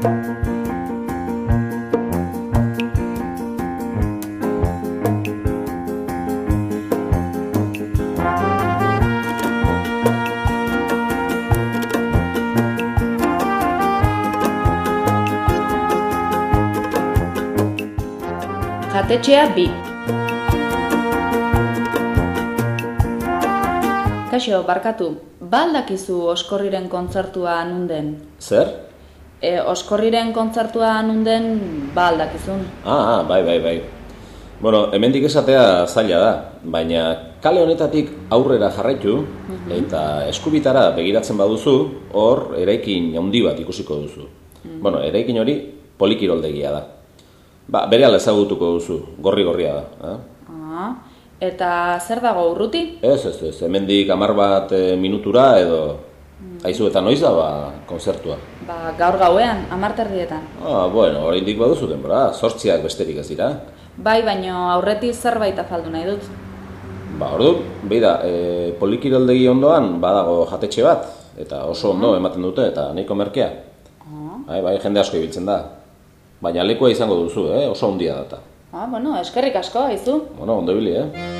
Jatetxea bi. Kaixo, barkatu, ba aldakizu oskorriren kontzertua nunden? Zer? E, oskorriren kontzertua nunden ba aldakizun. Ah, ah, bai, bai, bai. Bueno, hemendik esatea zaila da, baina kale honetatik aurrera jarraitu eta eskubitara begiratzen baduzu, hor eraikin handi bat ikusiko duzu. Bueno, eraikin hori polikiroldegia da. Ba, bere ala ezagutuko duzu, gorri-gorria da. Eh? Ah, eta zer dago urruti? Ez, ez, ez, hemendik amar bat eh, minutura edo... Aizu eta noiz da, ba, konzertua. Ba, gaur gauean, amarterdietan. Ah, bueno, oraindik baduzu denbora, sortziak besterik ez dira. Bai, baino aurretik zerbait afaldu nahi dut. Ba, ordu, beira, e, polikiroldegi ondoan badago jatetxe bat, eta oso ondo ematen dute, eta nahiko merkea. Ah, Bai, bai, jende asko ibiltzen da. Baina lekua izango duzu, eh? oso handia data. ah bueno, eskerrik asko, haizu. Bueno, ondo ibili, eh?